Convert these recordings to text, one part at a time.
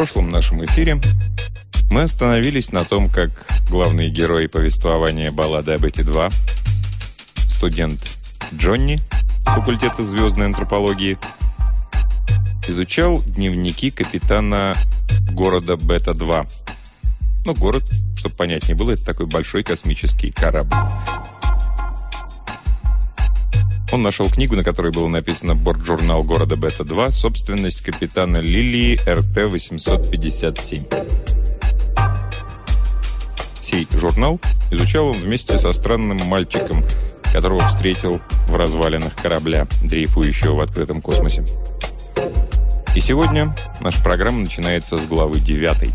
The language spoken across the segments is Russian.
прошлом нашем эфире мы остановились на том, как главный герой повествования «Баллады об эти два» студент Джонни с факультета звездной антропологии изучал дневники капитана города Бета-2. Ну, город, чтобы понятнее было, это такой большой космический корабль. Он нашел книгу, на которой было написано «Бортжурнал города Бета-2. Собственность капитана Лилии РТ-857». Сей журнал изучал он вместе со странным мальчиком, которого встретил в развалинах корабля, дрейфующего в открытом космосе. И сегодня наша программа начинается с главы 9.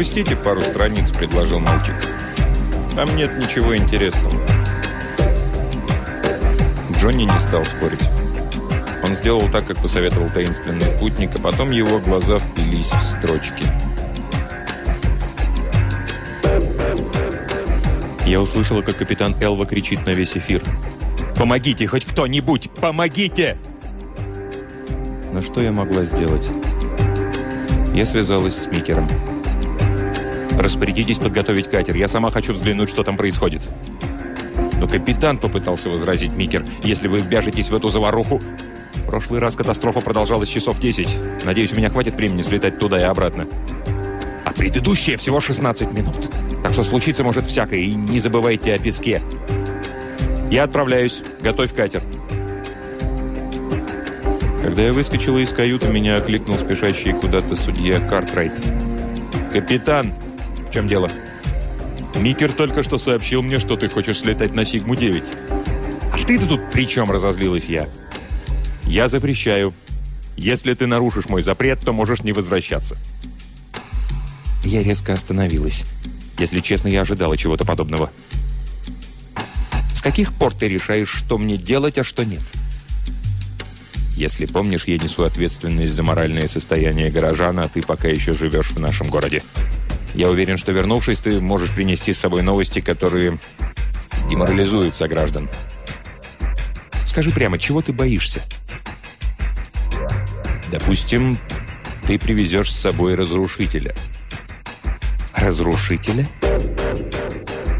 «Пропустите пару страниц», — предложил мальчик. «Там нет ничего интересного». Джонни не стал спорить. Он сделал так, как посоветовал таинственный спутник, а потом его глаза впились в строчки. Я услышала, как капитан Элва кричит на весь эфир. «Помогите, хоть кто-нибудь! Помогите!» Но что я могла сделать? Я связалась с Микером. Распорядитесь подготовить катер. Я сама хочу взглянуть, что там происходит. Но капитан попытался возразить Микер. Если вы вяжетесь в эту заваруху... прошлый раз катастрофа продолжалась часов 10. Надеюсь, у меня хватит времени слетать туда и обратно. А предыдущая всего 16 минут. Так что случиться может всякое. И не забывайте о песке. Я отправляюсь. Готовь катер. Когда я выскочила из каюты, меня окликнул спешащий куда-то судья Картрайт. «Капитан!» «В чем дело?» «Микер только что сообщил мне, что ты хочешь слетать на Сигму-9». «А ты-то тут при чем?» – разозлилась я. «Я запрещаю. Если ты нарушишь мой запрет, то можешь не возвращаться». Я резко остановилась. Если честно, я ожидала чего-то подобного. «С каких пор ты решаешь, что мне делать, а что нет?» Если помнишь, я несу ответственность за моральное состояние горожана, а ты пока еще живешь в нашем городе. Я уверен, что вернувшись, ты можешь принести с собой новости, которые деморализуют сограждан. Скажи прямо, чего ты боишься? Допустим, ты привезешь с собой разрушителя. Разрушителя?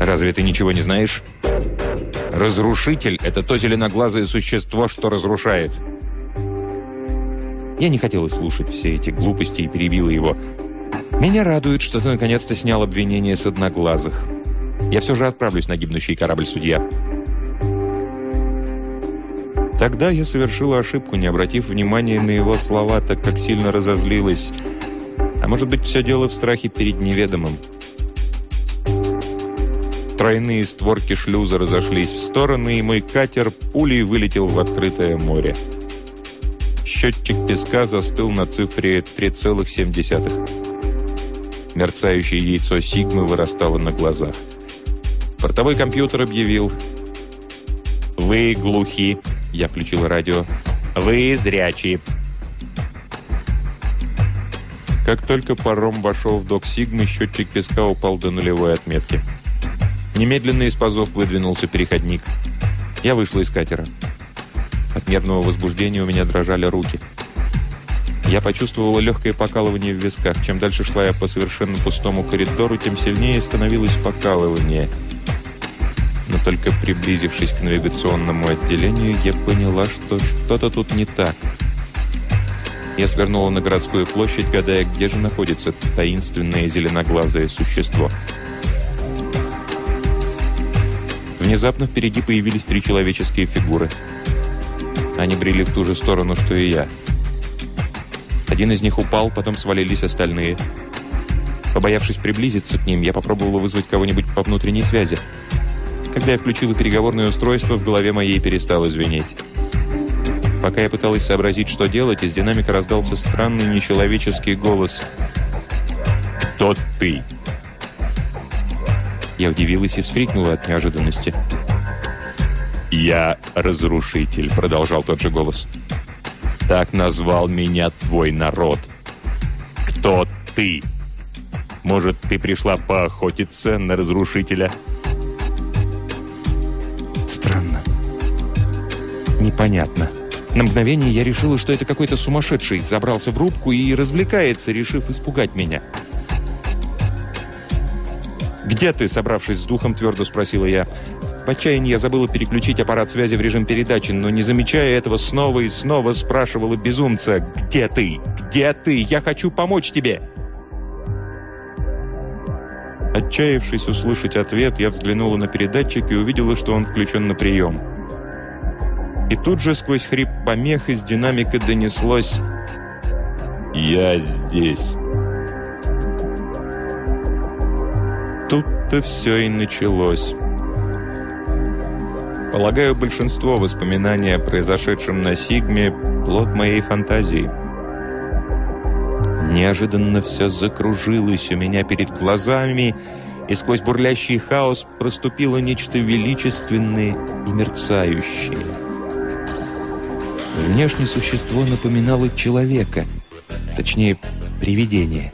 Разве ты ничего не знаешь? Разрушитель – это то зеленоглазое существо, что разрушает. Я не хотела слушать все эти глупости и перебила его – «Меня радует, что ты наконец-то снял обвинение с одноглазых. Я все же отправлюсь на гибнущий корабль судья». Тогда я совершила ошибку, не обратив внимания на его слова, так как сильно разозлилась. А может быть, все дело в страхе перед неведомым. Тройные створки шлюза разошлись в стороны, и мой катер пулей вылетел в открытое море. Счетчик песка застыл на цифре 3,7. Мерцающее яйцо Сигмы вырастало на глазах. Портовой компьютер объявил «Вы глухи», — я включил радио. «Вы зрячи». Как только паром вошел в док Сигмы, счетчик песка упал до нулевой отметки. Немедленно из пазов выдвинулся переходник. Я вышла из катера. От нервного возбуждения у меня дрожали руки. Я почувствовала легкое покалывание в висках. Чем дальше шла я по совершенно пустому коридору, тем сильнее становилось покалывание. Но только приблизившись к навигационному отделению, я поняла, что что-то тут не так. Я свернула на городскую площадь, гадая, где же находится таинственное зеленоглазое существо. Внезапно впереди появились три человеческие фигуры. Они брели в ту же сторону, что и я – один из них упал, потом свалились остальные. Побоявшись приблизиться к ним, я попробовала вызвать кого-нибудь по внутренней связи. Когда я включила переговорное устройство, в голове моей перестало звенеть. Пока я пыталась сообразить, что делать, из динамика раздался странный нечеловеческий голос. «Кто ты?» Я удивилась и вскрикнула от неожиданности. «Я разрушитель», — продолжал тот же голос. «Так назвал меня твой народ. Кто ты? Может, ты пришла поохотиться на разрушителя?» Странно. Непонятно. На мгновение я решила, что это какой-то сумасшедший забрался в рубку и развлекается, решив испугать меня. «Где ты?» – собравшись с духом, твердо спросила я. В я забыла переключить аппарат связи в режим передачи, но, не замечая этого, снова и снова спрашивала безумца «Где ты? Где ты? Я хочу помочь тебе!» Отчаявшись услышать ответ, я взглянула на передатчик и увидела, что он включен на прием. И тут же сквозь хрип помех из динамика донеслось «Я здесь». Тут-то все и началось. Полагаю, большинство воспоминаний о произошедшем на Сигме – плод моей фантазии. Неожиданно все закружилось у меня перед глазами, и сквозь бурлящий хаос проступило нечто величественное и мерцающее. Внешне существо напоминало человека, точнее, привидение.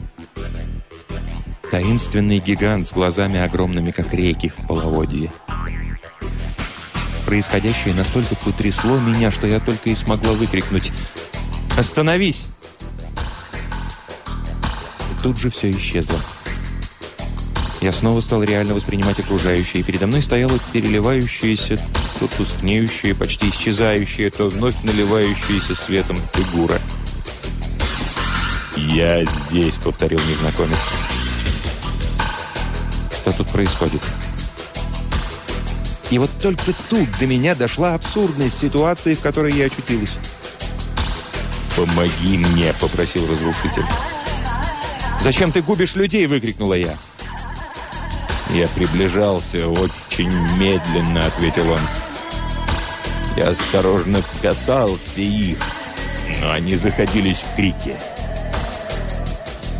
Таинственный гигант с глазами огромными, как реки в половодье. Происходящее настолько потрясло меня, что я только и смогла выкрикнуть «Остановись!». Тут же все исчезло. Я снова стал реально воспринимать окружающее, и передо мной стояла переливающаяся, то тускнеющая, почти исчезающая, то вновь наливающаяся светом фигура. «Я здесь», — повторил незнакомец. «Что тут происходит?» И вот только тут до меня дошла абсурдность ситуации, в которой я очутилась. «Помоги мне!» — попросил разрушитель. «Зачем ты губишь людей?» — выкрикнула я. «Я приближался очень медленно», — ответил он. «Я осторожно касался их, но они заходились в крики».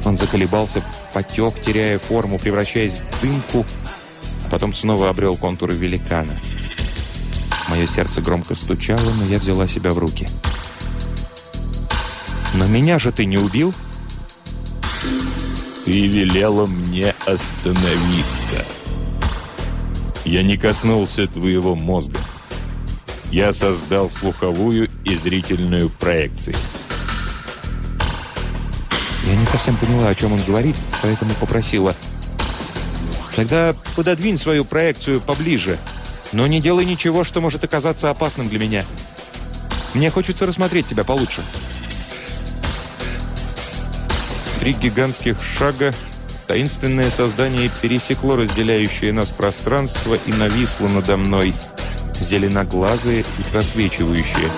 Он заколебался, потек, теряя форму, превращаясь в дымку, потом снова обрел контуры великана. Мое сердце громко стучало, но я взяла себя в руки. «Но меня же ты не убил?» «Ты велела мне остановиться. Я не коснулся твоего мозга. Я создал слуховую и зрительную проекции». Я не совсем поняла, о чем он говорит, поэтому попросила – Тогда пододвинь свою проекцию поближе, но не делай ничего, что может оказаться опасным для меня. Мне хочется рассмотреть тебя получше. Три гигантских шага таинственное создание пересекло разделяющее нас пространство и нависло надо мной, зеленоглазые и просвечивающие.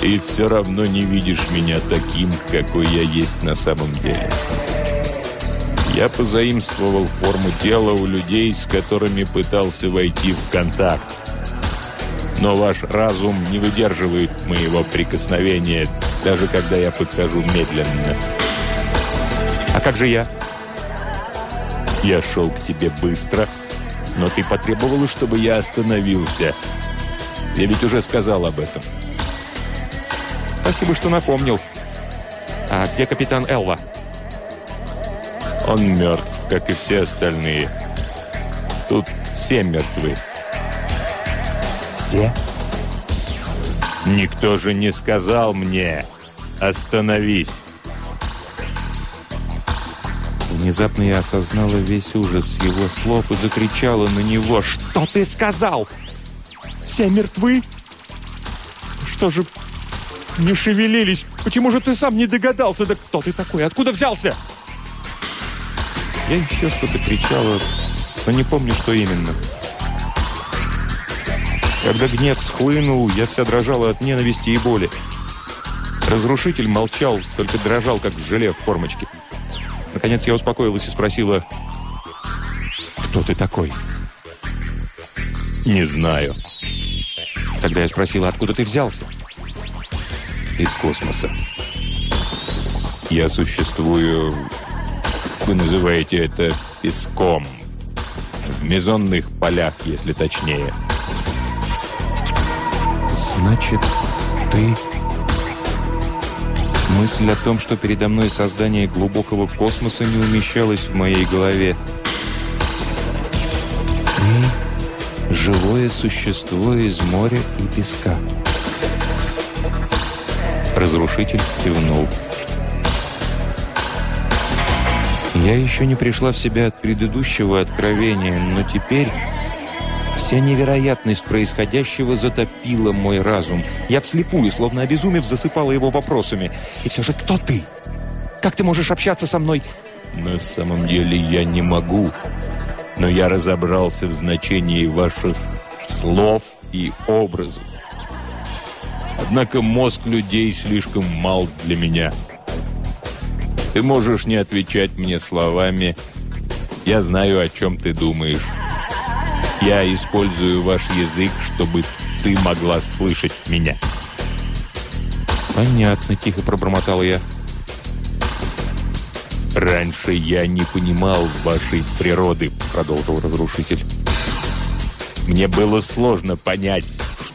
«Ты все равно не видишь меня таким, какой я есть на самом деле». Я позаимствовал форму тела у людей, с которыми пытался войти в контакт. Но ваш разум не выдерживает моего прикосновения, даже когда я подхожу медленно. А как же я? Я шел к тебе быстро, но ты потребовала, чтобы я остановился. Я ведь уже сказал об этом. Спасибо, что напомнил. А где капитан Элва? Он мертв, как и все остальные. Тут все мертвы. Все? Никто же не сказал мне «Остановись!» Внезапно я осознала весь ужас его слов и закричала на него «Что ты сказал? Все мертвы? Что же не шевелились? Почему же ты сам не догадался? Да кто ты такой? Откуда взялся?» Я еще что-то кричала, но не помню, что именно. Когда гнев схлынул, я вся дрожала от ненависти и боли. Разрушитель молчал, только дрожал, как желе в формочке. Наконец я успокоилась и спросила, «Кто ты такой?» «Не знаю». Тогда я спросила, откуда ты взялся? «Из космоса». Я существую, вы называете это песком, в мезонных полях, если точнее. Значит, ты... Мысль о том, что передо мной создание глубокого космоса не умещалась в моей голове. Ты — живое существо из моря и песка. Разрушитель кивнул. Я еще не пришла в себя от предыдущего откровения, но теперь Вся невероятность происходящего затопила мой разум. Я вслепую, словно обезумев, засыпала его вопросами. И все же, кто ты? Как ты можешь общаться со мной? На самом деле я не могу. Но я разобрался в значении ваших слов и образов. Однако мозг людей слишком мал для меня. Ты можешь не отвечать мне словами. Я знаю, о чем ты думаешь. Я использую ваш язык, чтобы ты могла слышать меня». «Понятно», — тихо пробормотал я. «Раньше я не понимал вашей природы», — продолжил разрушитель. «Мне было сложно понять,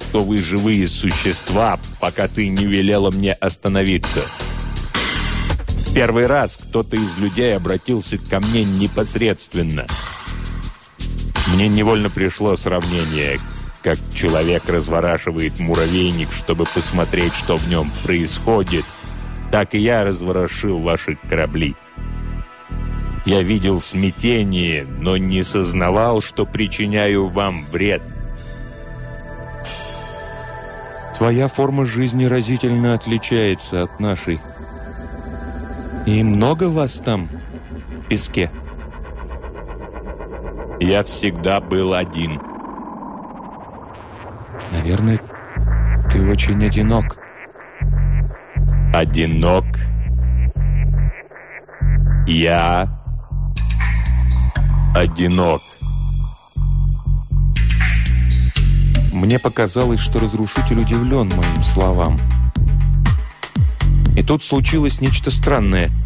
что вы живые существа, пока ты не велела мне остановиться. Первый раз кто-то из людей обратился ко мне непосредственно — мне невольно пришло сравнение, как человек разворачивает муравейник, чтобы посмотреть, что в нем происходит, так и я разворошил ваши корабли. Я видел смятение, но не сознавал, что причиняю вам вред. Твоя форма жизни разительно отличается от нашей. И много вас там, в песке?» Я всегда был один. Наверное, ты очень одинок. Одинок? Я одинок. Мне показалось, что разрушитель удивлен моим словам. И тут случилось нечто странное –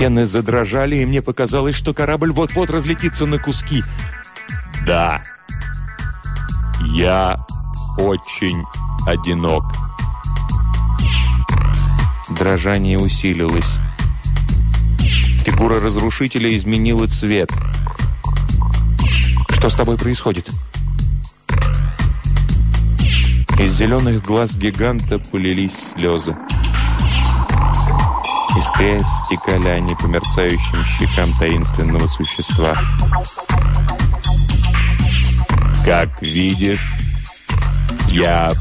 Стены задрожали, и мне показалось, что корабль вот-вот разлетится на куски. «Да, я очень одинок». Дрожание усилилось. Фигура разрушителя изменила цвет. «Что с тобой происходит?» Из зеленых глаз гиганта полились слезы. Искрясь, стекали они по мерцающим щекам таинственного существа. «Как видишь, я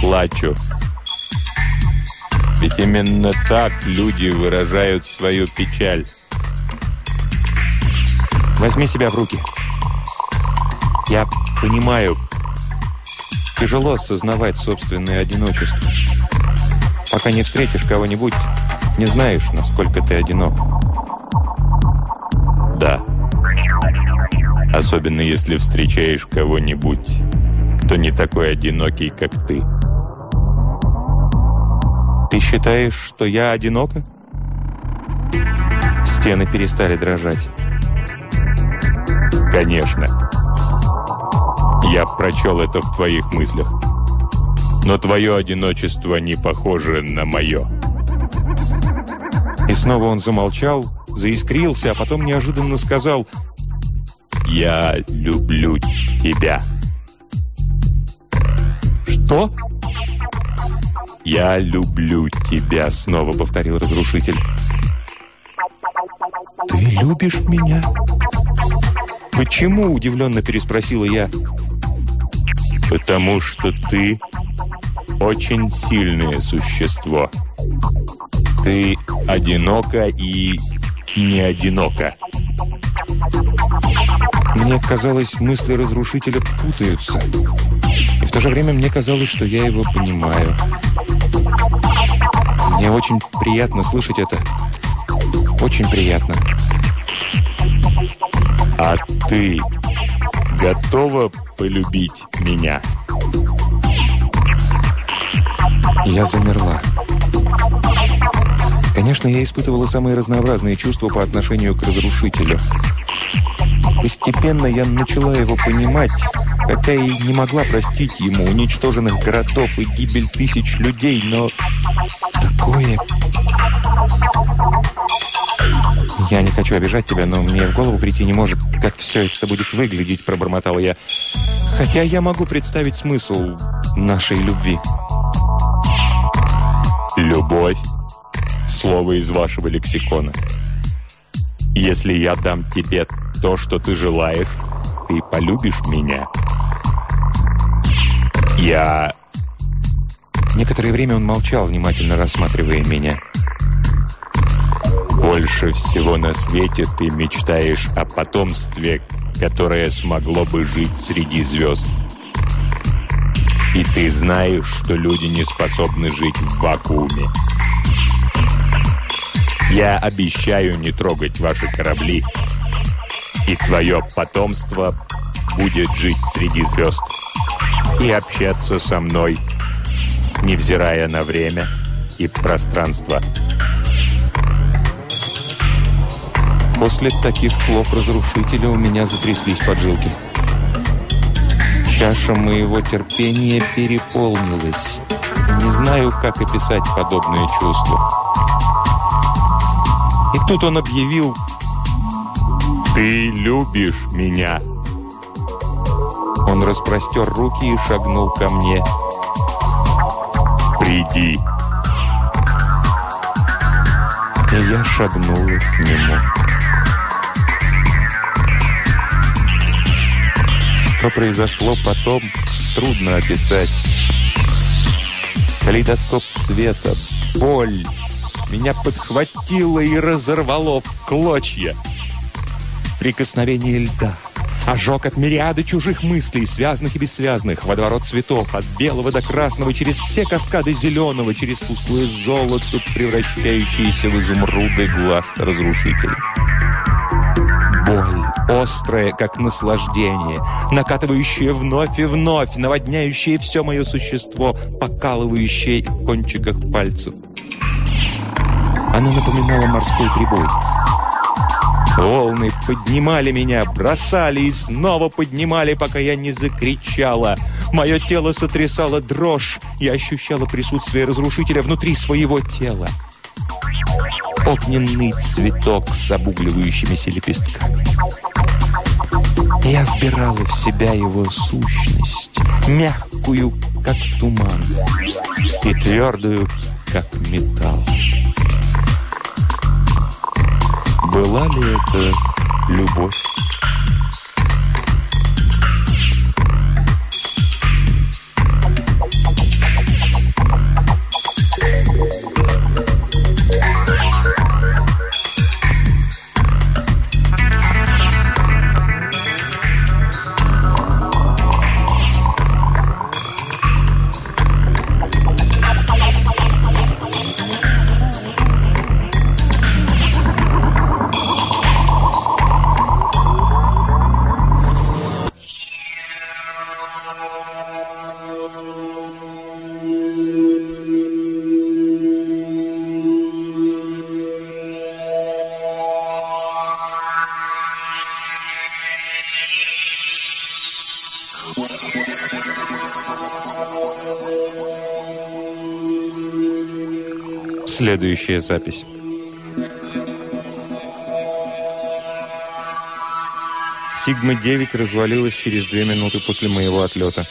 плачу. Ведь именно так люди выражают свою печаль. Возьми себя в руки. Я понимаю, тяжело осознавать собственное одиночество. Пока не встретишь кого-нибудь, не знаешь, насколько ты одинок. Да. Особенно если встречаешь кого-нибудь, кто не такой одинокий, как ты. Ты считаешь, что я одинока? Стены перестали дрожать. Конечно. Я прочел это в твоих мыслях. Но твое одиночество не похоже на мое. И снова он замолчал, заискрился, а потом неожиданно сказал «Я люблю тебя». «Что?» «Я люблю тебя», — снова повторил разрушитель. «Ты любишь меня?» «Почему?» — удивленно переспросила я. «Потому что ты очень сильное существо. Ты одинока и не одинока. Мне казалось, мысли разрушителя путаются. И в то же время мне казалось, что я его понимаю. Мне очень приятно слышать это. Очень приятно. А ты готова полюбить меня? Я замерла. Конечно, я испытывала самые разнообразные чувства по отношению к разрушителю. Постепенно я начала его понимать, хотя и не могла простить ему уничтоженных городов и гибель тысяч людей, но такое... «Я не хочу обижать тебя, но мне в голову прийти не может, как все это будет выглядеть», — пробормотал я. «Хотя я могу представить смысл нашей любви». «Любовь» — слово из вашего лексикона. «Если я дам тебе то, что ты желаешь, ты полюбишь меня». «Я...» Некоторое время он молчал, внимательно рассматривая меня. «Больше всего на свете ты мечтаешь о потомстве, которое смогло бы жить среди звезд. И ты знаешь, что люди не способны жить в вакууме. Я обещаю не трогать ваши корабли, и твое потомство будет жить среди звезд и общаться со мной, невзирая на время и пространство. После таких слов разрушителя у меня затряслись поджилки. Чаша моего терпения переполнилась. Не знаю, как описать подобное чувство. И тут он объявил «Ты любишь меня!» Он распростер руки и шагнул ко мне. «Приди!» И я шагнула к нему. Что произошло потом, трудно описать. Калейдоскоп цвета, боль, меня подхватило и разорвало в клочья. Прикосновение льда. Ожог от мириады чужих мыслей, связанных и бессвязных. Водоворот цветов, от белого до красного, через все каскады зеленого, через пустое золото, превращающиеся в изумруды глаз разрушителей. Боль, острая, как наслаждение, накатывающая вновь и вновь, наводняющая все мое существо, покалывающая в кончиках пальцев. Она напоминала морской прибой. Волны поднимали меня, бросали и снова поднимали, пока я не закричала. Мое тело сотрясало дрожь. Я ощущала присутствие разрушителя внутри своего тела. Огненный цветок с обугливающимися лепестками. Я вбирала в себя его сущность, мягкую, как туман, и твердую, как металл. Была ли это любовь? Следующая запись. Сигма-9 развалилась через две минуты после моего отлета.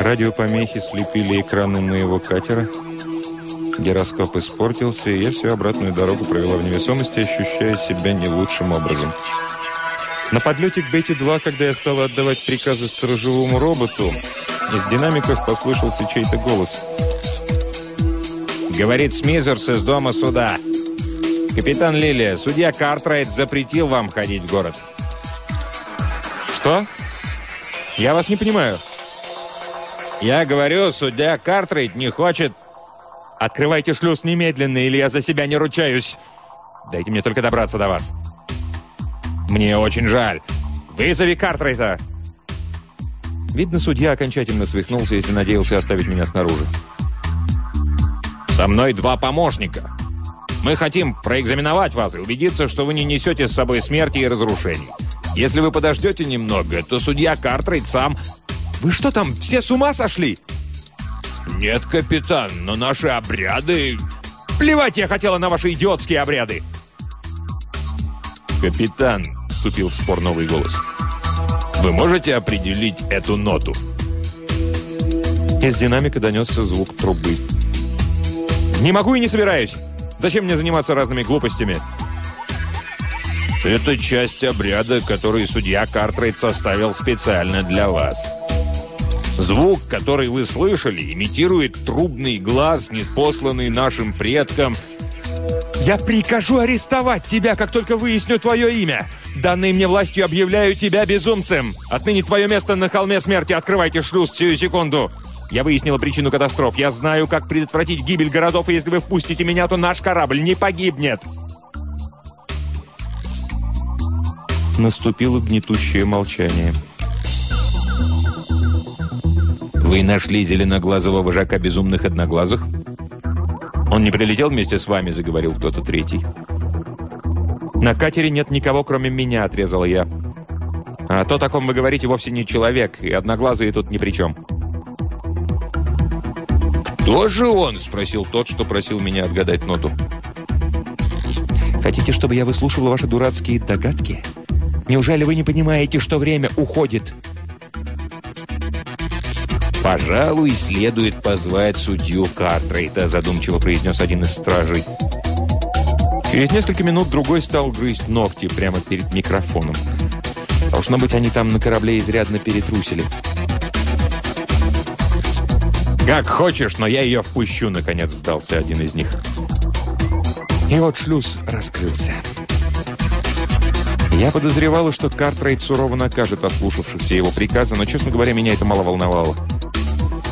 Радиопомехи слепили экраны моего катера. Гироскоп испортился, и я всю обратную дорогу провела в невесомости, ощущая себя не лучшим образом. На подлете к Бете-2, когда я стала отдавать приказы сторожевому роботу, из динамиков послышался чей-то голос – Говорит Смизерс из дома суда. Капитан Лилия, судья Картрайт запретил вам ходить в город. Что? Я вас не понимаю. Я говорю, судья Картрайт не хочет... Открывайте шлюз немедленно, или я за себя не ручаюсь. Дайте мне только добраться до вас. Мне очень жаль. Вызови Картрайта. Видно, судья окончательно свихнулся, если надеялся оставить меня снаружи. «Со мной два помощника. Мы хотим проэкзаменовать вас и убедиться, что вы не несете с собой смерти и разрушений. Если вы подождете немного, то судья Картрейд сам...» «Вы что там, все с ума сошли?» «Нет, капитан, но наши обряды...» «Плевать я хотела на ваши идиотские обряды!» «Капитан», — вступил в спор новый голос, «вы можете определить эту ноту?» Из динамика донесся звук трубы. «Не могу и не собираюсь! Зачем мне заниматься разными глупостями?» «Это часть обряда, который судья Картрейд составил специально для вас. Звук, который вы слышали, имитирует трубный глаз, неспосланный нашим предкам – «Я прикажу арестовать тебя, как только выясню твое имя! Данной мне властью объявляю тебя безумцем! Отныне твое место на холме смерти! Открывайте шлюз сию секунду!» Я выяснила причину катастроф. Я знаю, как предотвратить гибель городов, и если вы впустите меня, то наш корабль не погибнет. Наступило гнетущее молчание. «Вы нашли зеленоглазого вожака безумных одноглазых?» «Он не прилетел вместе с вами?» – заговорил кто-то третий. «На катере нет никого, кроме меня», – отрезал я. «А то, о ком вы говорите, вовсе не человек, и одноглазые тут ни при чем». «Кто же он?» – спросил тот, что просил меня отгадать ноту. «Хотите, чтобы я выслушивал ваши дурацкие догадки? Неужели вы не понимаете, что время уходит?» «Пожалуй, следует позвать судью Картрейта», задумчиво произнес один из стражей. Через несколько минут другой стал грызть ногти прямо перед микрофоном. Должно быть, они там на корабле изрядно перетрусили. «Как хочешь, но я ее впущу», — наконец сдался один из них. И вот шлюз раскрылся. Я подозревала, что Картрейд сурово накажет ослушавшихся его приказа, но, честно говоря, меня это мало волновало.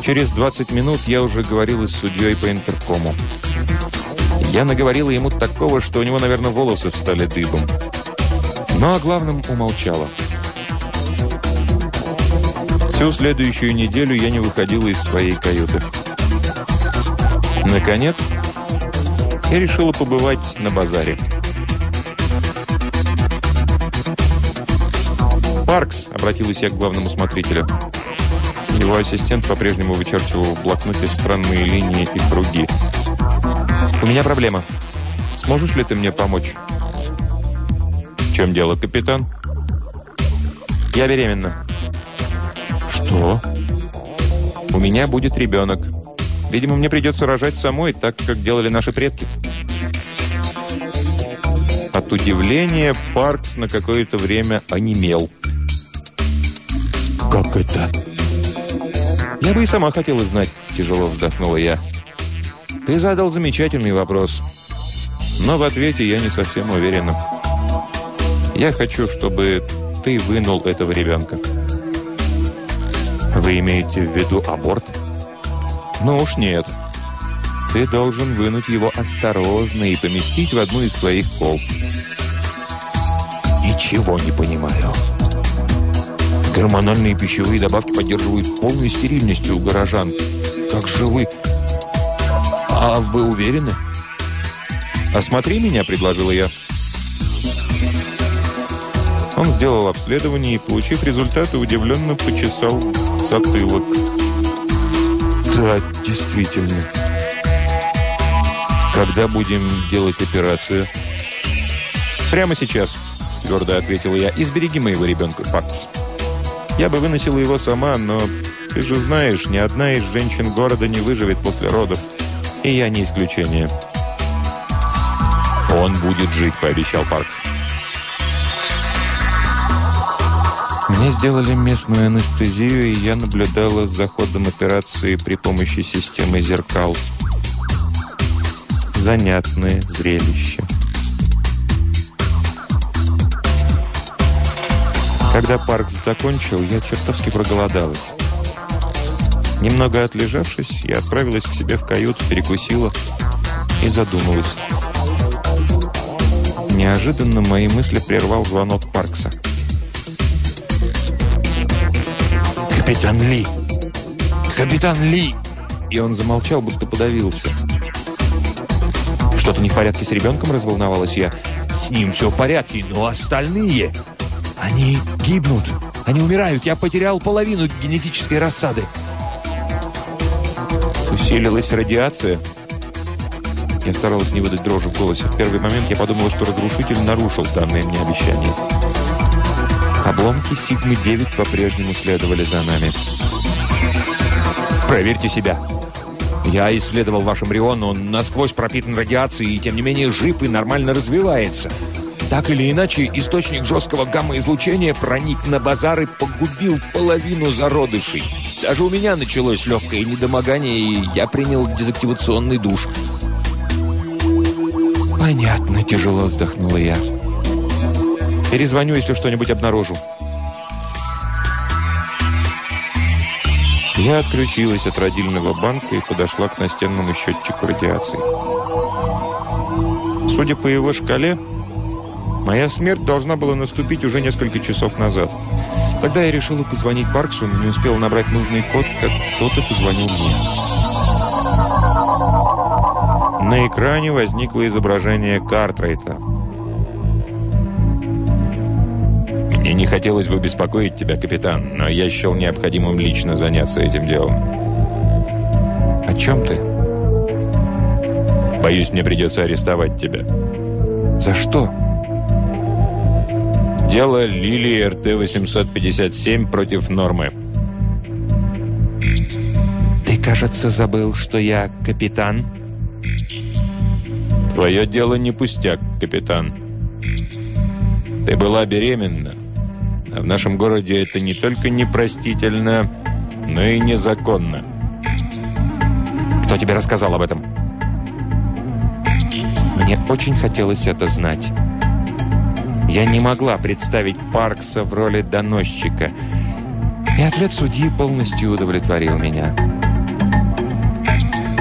Через 20 минут я уже говорил с судьей по интеркому. Я наговорила ему такого, что у него, наверное, волосы встали дыбом. Но о главном умолчала. Всю следующую неделю я не выходила из своей каюты. Наконец, я решила побывать на базаре. «Паркс», — обратилась я к главному смотрителю. Его ассистент по-прежнему вычерчивал в блокноте странные линии и круги. «У меня проблема. Сможешь ли ты мне помочь?» «В чем дело, капитан?» «Я беременна». «Что?» «У меня будет ребенок. Видимо, мне придется рожать самой, так, как делали наши предки». От удивления Паркс на какое-то время онемел. «Как это?» «Я бы и сама хотела знать», – тяжело вздохнула я. «Ты задал замечательный вопрос, но в ответе я не совсем уверена. Я хочу, чтобы ты вынул этого ребенка». «Вы имеете в виду аборт?» «Ну уж нет. Ты должен вынуть его осторожно и поместить в одну из своих кол». «Ничего не понимаю». Гормональные пищевые добавки поддерживают полную стерильность у горожан. Как же вы... А вы уверены? «Осмотри меня», — предложила я. Он сделал обследование и, получив результаты, удивленно почесал затылок. «Да, действительно. Когда будем делать операцию?» «Прямо сейчас», — твердо ответила я. «Избереги моего ребенка, Паркс». Я бы выносила его сама, но ты же знаешь, ни одна из женщин города не выживет после родов. И я не исключение. «Он будет жить», — пообещал Паркс. Мне сделали местную анестезию, и я наблюдала за ходом операции при помощи системы зеркал. Занятное зрелище. Когда Паркс закончил, я чертовски проголодалась. Немного отлежавшись, я отправилась к себе в каюту, перекусила и задумалась. Неожиданно мои мысли прервал звонок Паркса. «Капитан Ли! Капитан Ли!» И он замолчал, будто подавился. «Что-то не в порядке с ребенком?» – разволновалась я. «С ним все в порядке, но остальные...» «Они гибнут, они умирают. Я потерял половину генетической рассады». Усилилась радиация. Я старалась не выдать дрожи в голосе. В первый момент я подумала, что разрушитель нарушил данное мне обещание. Обломки Сигмы-9 по-прежнему следовали за нами. «Проверьте себя!» Я исследовал ваш эмбрион, он насквозь пропитан радиацией и, тем не менее, жив и нормально развивается. Так или иначе, источник жесткого гамма-излучения проник на базар и погубил половину зародышей. Даже у меня началось легкое недомогание, и я принял дезактивационный душ. «Понятно», – тяжело вздохнула я. «Перезвоню, если что-нибудь обнаружу». Я отключилась от родильного банка и подошла к настенному счетчику радиации. Судя по его шкале, моя смерть должна была наступить уже несколько часов назад. Тогда я решила позвонить Парксу, но не успела набрать нужный код, как кто-то позвонил мне. На экране возникло изображение Картрайта. Мне не хотелось бы беспокоить тебя, капитан, но я счел необходимым лично заняться этим делом. О чем ты? Боюсь, мне придется арестовать тебя. За что? Дело Лилии РТ-857 против Нормы. Ты, кажется, забыл, что я капитан? Твое дело не пустяк, капитан. Ты была беременна. В нашем городе это не только непростительно, но и незаконно. Кто тебе рассказал об этом? Мне очень хотелось это знать. Я не могла представить Паркса в роли доносчика. И ответ судьи полностью удовлетворил меня.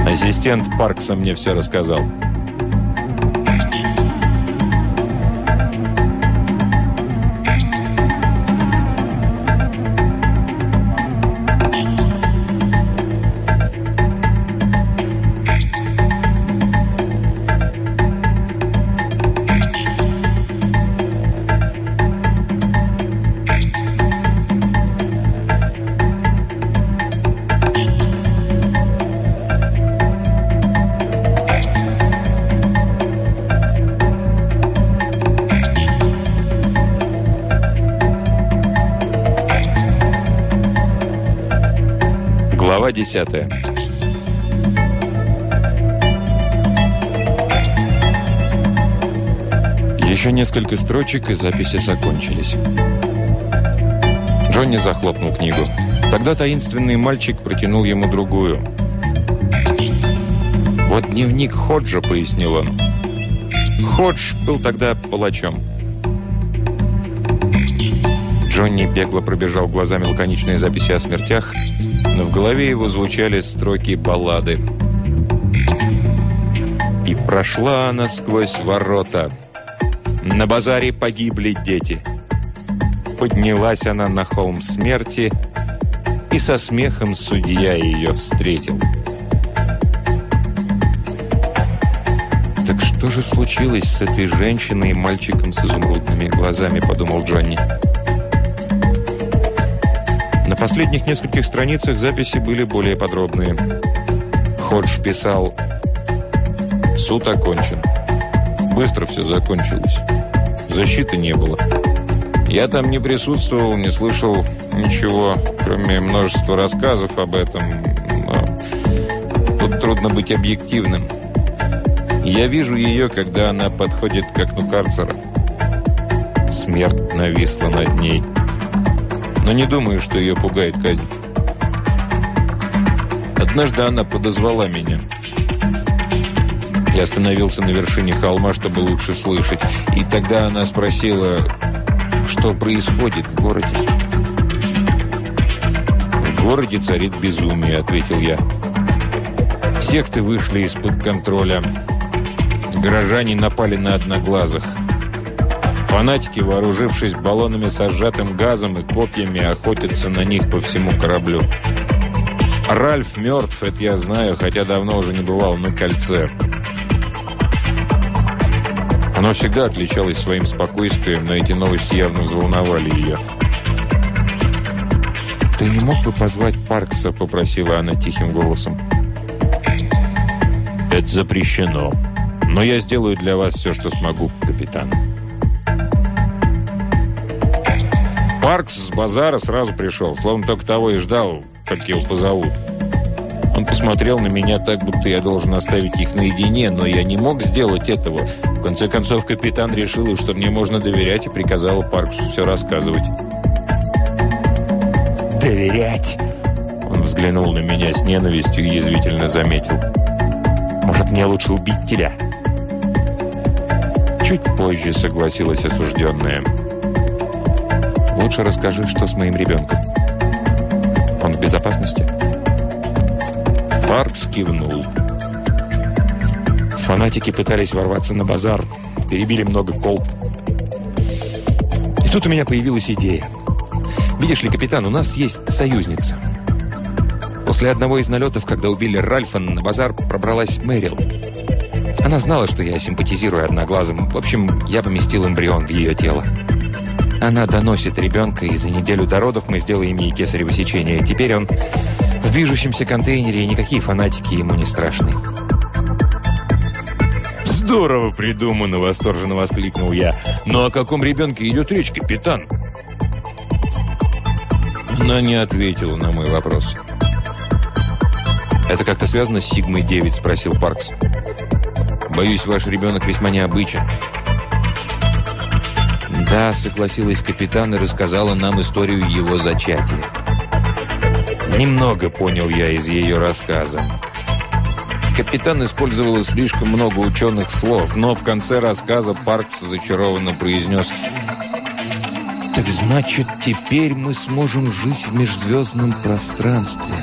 Ассистент Паркса мне все рассказал. 10 Еще несколько строчек, и записи закончились. Джонни захлопнул книгу. Тогда таинственный мальчик протянул ему другую. «Вот дневник Ходжа», — пояснил он. Ходж был тогда палачом. Джонни бегло пробежал глазами лаконичные записи о смертях, но в голове его звучали строки баллады. «И прошла она сквозь ворота. На базаре погибли дети. Поднялась она на холм смерти, и со смехом судья ее встретил». «Так что же случилось с этой женщиной и мальчиком с изумрудными глазами?» – подумал Джонни. На последних нескольких страницах записи были более подробные. Ходж писал «Суд окончен. Быстро все закончилось. Защиты не было. Я там не присутствовал, не слышал ничего, кроме множества рассказов об этом. Но тут трудно быть объективным. Я вижу ее, когда она подходит к окну карцера. Смерть нависла над ней но не думаю, что ее пугает казнь. Однажды она подозвала меня. Я остановился на вершине холма, чтобы лучше слышать. И тогда она спросила, что происходит в городе. «В городе царит безумие», — ответил я. Секты вышли из-под контроля. Горожане напали на одноглазых. Фанатики, вооружившись баллонами со сжатым газом и копьями, охотятся на них по всему кораблю. Ральф мертв, это я знаю, хотя давно уже не бывал на кольце. Она всегда отличалась своим спокойствием, но эти новости явно взволновали ее. «Ты не мог бы позвать Паркса?» – попросила она тихим голосом. «Это запрещено. Но я сделаю для вас все, что смогу, капитан». Паркс с базара сразу пришел, словно только того и ждал, как его позовут. Он посмотрел на меня так, будто я должен оставить их наедине, но я не мог сделать этого. В конце концов, капитан решил, что мне можно доверять, и приказал Парксу все рассказывать. «Доверять?» Он взглянул на меня с ненавистью и язвительно заметил. «Может, мне лучше убить тебя?» Чуть позже согласилась осужденная. «Лучше расскажи, что с моим ребенком. Он в безопасности?» Паркс кивнул. Фанатики пытались ворваться на базар, перебили много колб. И тут у меня появилась идея. Видишь ли, капитан, у нас есть союзница. После одного из налетов, когда убили Ральфа, на базар пробралась Мэрил. Она знала, что я симпатизирую одноглазым. В общем, я поместил эмбрион в ее тело. Она доносит ребенка, и за неделю до родов мы сделаем ей кесарево сечение. Теперь он в движущемся контейнере, и никакие фанатики ему не страшны. «Здорово придумано!» – восторженно воскликнул я. «Но о каком ребенке идет речь, капитан?» Она не ответила на мой вопрос. «Это как-то связано с Сигмой-9?» – спросил Паркс. «Боюсь, ваш ребенок весьма необычен». «Да», – согласилась капитан и рассказала нам историю его зачатия. Немного понял я из ее рассказа. Капитан использовала слишком много ученых слов, но в конце рассказа Паркс зачарованно произнес «Так значит, теперь мы сможем жить в межзвездном пространстве».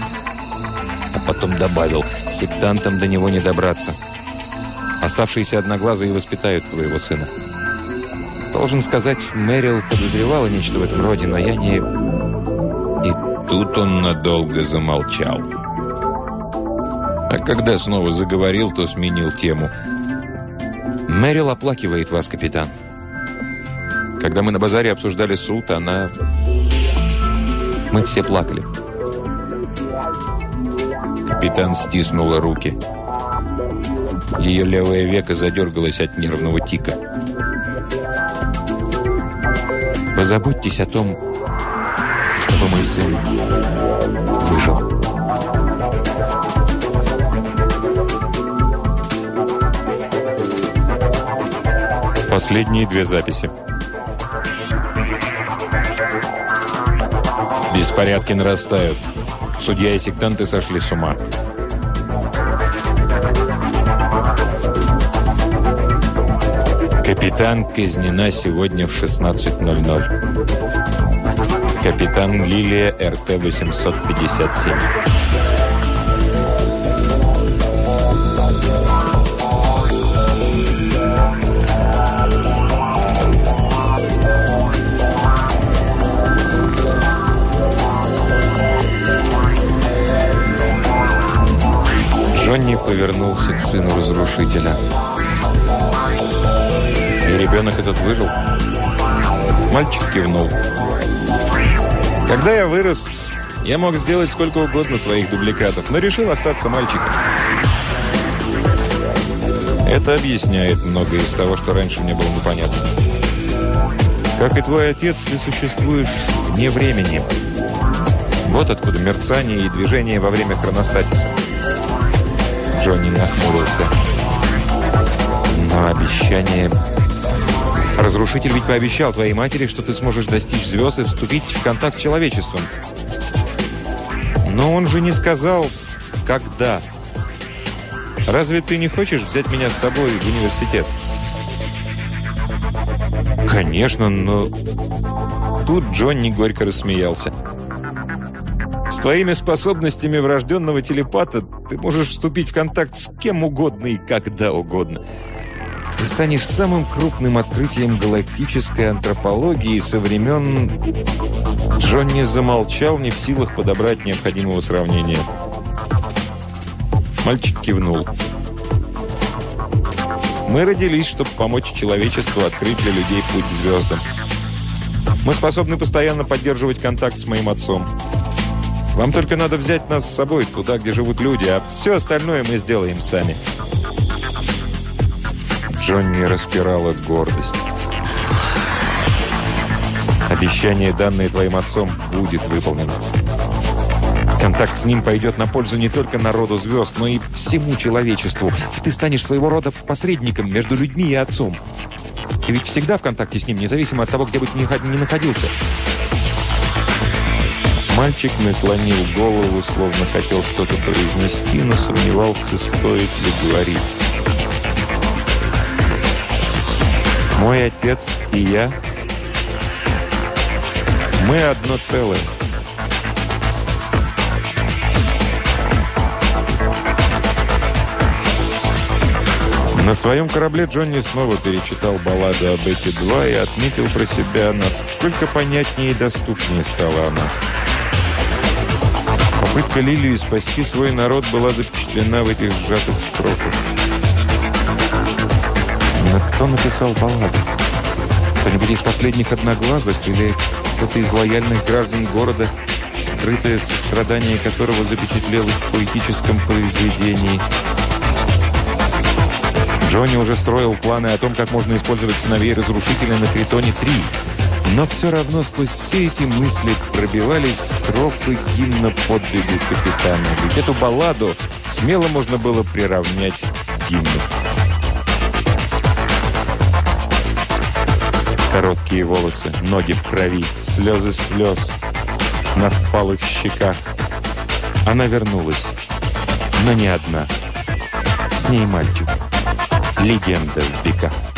А потом добавил «Сектантам до него не добраться». Оставшиеся одноглазые воспитают твоего сына. Должен сказать, Мэрил подозревала нечто в этом роде, но я не Тут он надолго замолчал. А когда снова заговорил, то сменил тему. «Мэрил оплакивает вас, капитан. Когда мы на базаре обсуждали суд, она... Мы все плакали». Капитан стиснула руки. Ее левое веко задергалось от нервного тика. «Позаботьтесь о том, чтобы мой сын выжил. Последние две записи. Беспорядки нарастают. Судья и сектанты сошли с ума. Капитан казнена сегодня в 16.00. Капитан Лилия РТ-857. Джонни повернулся к сыну разрушителя. «И ребенок этот выжил?» Мальчик кивнул. Когда я вырос, я мог сделать сколько угодно своих дубликатов, но решил остаться мальчиком. Это объясняет многое из того, что раньше мне было непонятно. Как и твой отец, ты существуешь вне времени. Вот откуда мерцание и движение во время хроностатиса. Джонни нахмурился. Но обещание Разрушитель ведь пообещал твоей матери, что ты сможешь достичь звезд и вступить в контакт с человечеством. Но он же не сказал, когда. Разве ты не хочешь взять меня с собой в университет? Конечно, но... Тут Джонни горько рассмеялся. С твоими способностями врожденного телепата ты можешь вступить в контакт с кем угодно и когда угодно. Ты станешь самым крупным открытием галактической антропологии со времен... Джонни замолчал, не в силах подобрать необходимого сравнения. Мальчик кивнул. Мы родились, чтобы помочь человечеству открыть для людей путь к звездам. Мы способны постоянно поддерживать контакт с моим отцом. Вам только надо взять нас с собой туда, где живут люди, а все остальное мы сделаем сами. Джонни распирала гордость. Обещание, данное твоим отцом, будет выполнено. Контакт с ним пойдет на пользу не только народу звезд, но и всему человечеству. Ты станешь своего рода посредником между людьми и отцом. Ты ведь всегда в контакте с ним, независимо от того, где бы ты ни находился. Мальчик наклонил голову, словно хотел что-то произнести, но сомневался, стоит ли говорить. «Мой отец и я, мы одно целое». На своем корабле Джонни снова перечитал балладу об эти два и отметил про себя, насколько понятнее и доступнее стала она. Попытка Лилии спасти свой народ была запечатлена в этих сжатых строфах. Но кто написал балладу? Кто-нибудь из последних одноглазых или кто-то из лояльных граждан города, скрытое сострадание которого запечатлелось в поэтическом произведении – Джонни уже строил планы о том, как можно использовать сыновей разрушителя на Критоне-3. Но все равно сквозь все эти мысли пробивались строфы гимна подвигу капитана. Ведь эту балладу смело можно было приравнять к гимну. Короткие волосы, ноги в крови, слезы слез на впалых щеках. Она вернулась, но не одна. С ней мальчик. Легенда в веках.